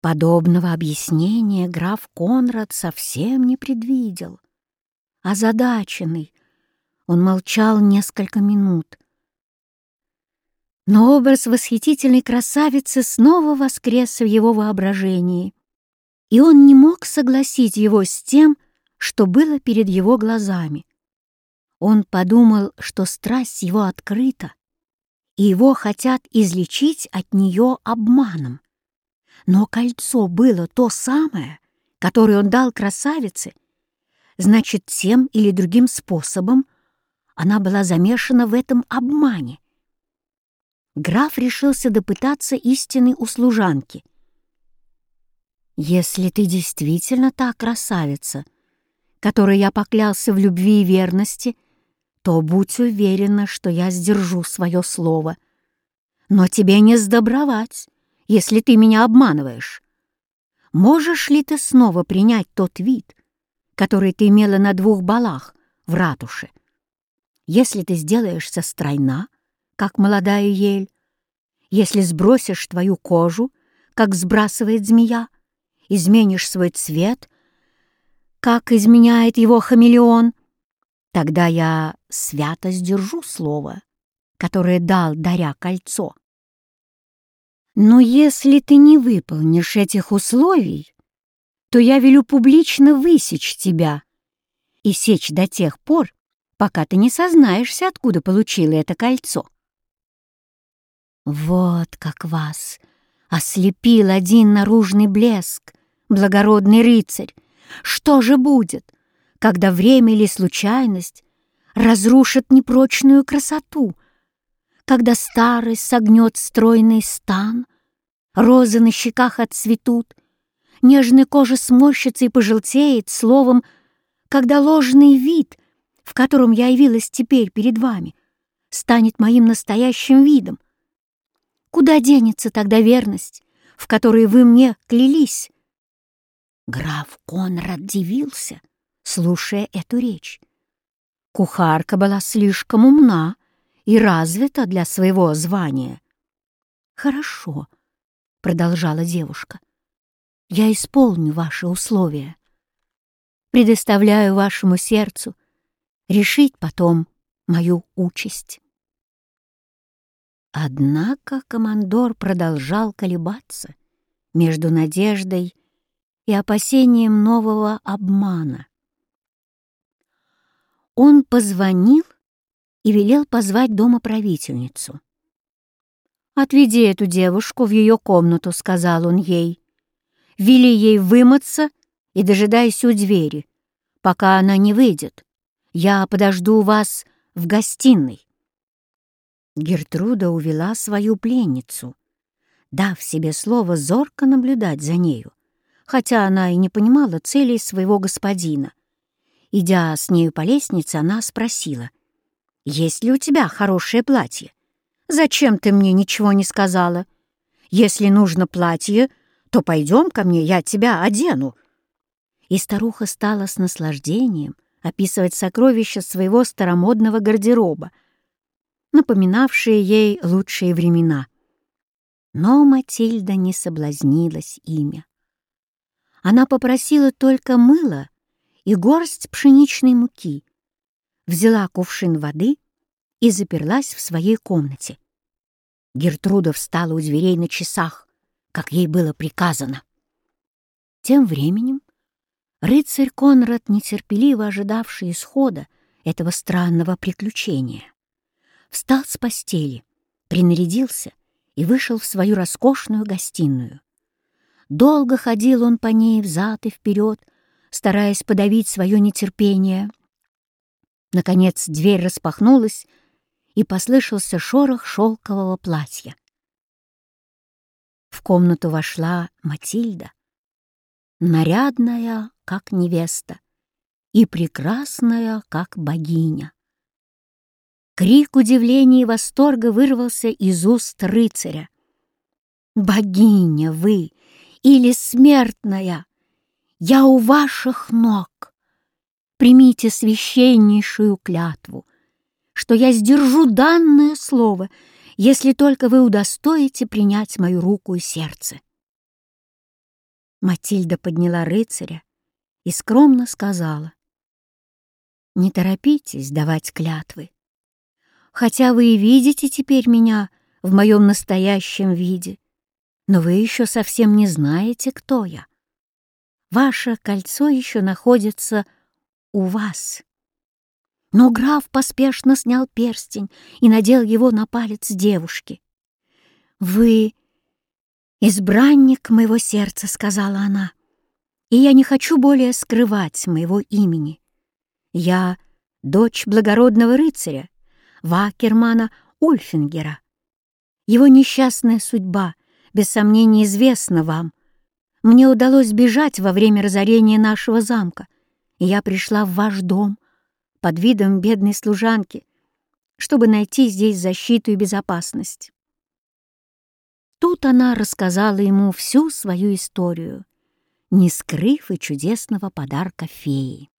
Подобного объяснения граф Конрад совсем не предвидел. Озадаченный, он молчал несколько минут. Но образ восхитительной красавицы снова воскрес в его воображении, и он не мог согласить его с тем, что было перед его глазами. Он подумал, что страсть его открыта, и его хотят излечить от нее обманом. Но кольцо было то самое, которое он дал красавице, значит, тем или другим способом она была замешана в этом обмане. Граф решился допытаться истины у служанки. «Если ты действительно та красавица, которой я поклялся в любви и верности, то будь уверена, что я сдержу свое слово. Но тебе не сдобровать, если ты меня обманываешь. Можешь ли ты снова принять тот вид, который ты имела на двух балах в ратуше? Если ты сделаешься стройна, как молодая ель, если сбросишь твою кожу, как сбрасывает змея, изменишь свой цвет, как изменяет его хамелеон, тогда я свято сдержу слово, которое дал, даря кольцо. Но если ты не выполнишь этих условий, то я велю публично высечь тебя и сечь до тех пор, пока ты не сознаешься, откуда получила это кольцо. Вот как вас ослепил один наружный блеск, благородный рыцарь. Что же будет, когда время или случайность разрушат непрочную красоту, когда старость согнет стройный стан, розы на щеках отцветут, нежная кожа сморщится и пожелтеет, словом, когда ложный вид, в котором я явилась теперь перед вами, станет моим настоящим видом. Куда денется тогда верность, в которой вы мне клялись? Граф Конрад дивился, слушая эту речь. Кухарка была слишком умна и развита для своего звания. «Хорошо», — продолжала девушка, — «я исполню ваши условия. Предоставляю вашему сердцу решить потом мою участь». Однако командор продолжал колебаться между надеждой и опасением нового обмана. Он позвонил и велел позвать домоправительницу. «Отведи эту девушку в ее комнату», — сказал он ей. «Вели ей вымыться и дожидайся у двери, пока она не выйдет. Я подожду вас в гостиной». Гертруда увела свою пленницу, дав себе слово зорко наблюдать за нею, хотя она и не понимала целей своего господина. Идя с нею по лестнице, она спросила, «Есть ли у тебя хорошее платье? Зачем ты мне ничего не сказала? Если нужно платье, то пойдем ко мне, я тебя одену». И старуха стала с наслаждением описывать сокровища своего старомодного гардероба, напоминавшие ей лучшие времена. Но Матильда не соблазнилась ими. Она попросила только мыла и горсть пшеничной муки, взяла кувшин воды и заперлась в своей комнате. Гертруда встала у дверей на часах, как ей было приказано. Тем временем рыцарь Конрад, нетерпеливо ожидавший исхода этого странного приключения, встал с постели, принарядился и вышел в свою роскошную гостиную. Долго ходил он по ней взад и вперед, стараясь подавить свое нетерпение. Наконец дверь распахнулась, и послышался шорох шелкового платья. В комнату вошла Матильда, нарядная, как невеста, и прекрасная, как богиня. Крик удивления и восторга вырвался из уст рыцаря. «Богиня вы или смертная, я у ваших ног! Примите священнейшую клятву, что я сдержу данное слово, если только вы удостоите принять мою руку и сердце». Матильда подняла рыцаря и скромно сказала, «Не торопитесь давать клятвы. Хотя вы и видите теперь меня в моем настоящем виде, но вы еще совсем не знаете, кто я. Ваше кольцо еще находится у вас». Но граф поспешно снял перстень и надел его на палец девушки. «Вы избранник моего сердца», — сказала она, — «и я не хочу более скрывать моего имени. Я дочь благородного рыцаря, Вакермана Ульфингера. Его несчастная судьба, без сомнения, известна вам. Мне удалось бежать во время разорения нашего замка, и я пришла в ваш дом, под видом бедной служанки, чтобы найти здесь защиту и безопасность. Тут она рассказала ему всю свою историю, не скрыв и чудесного подарка феи.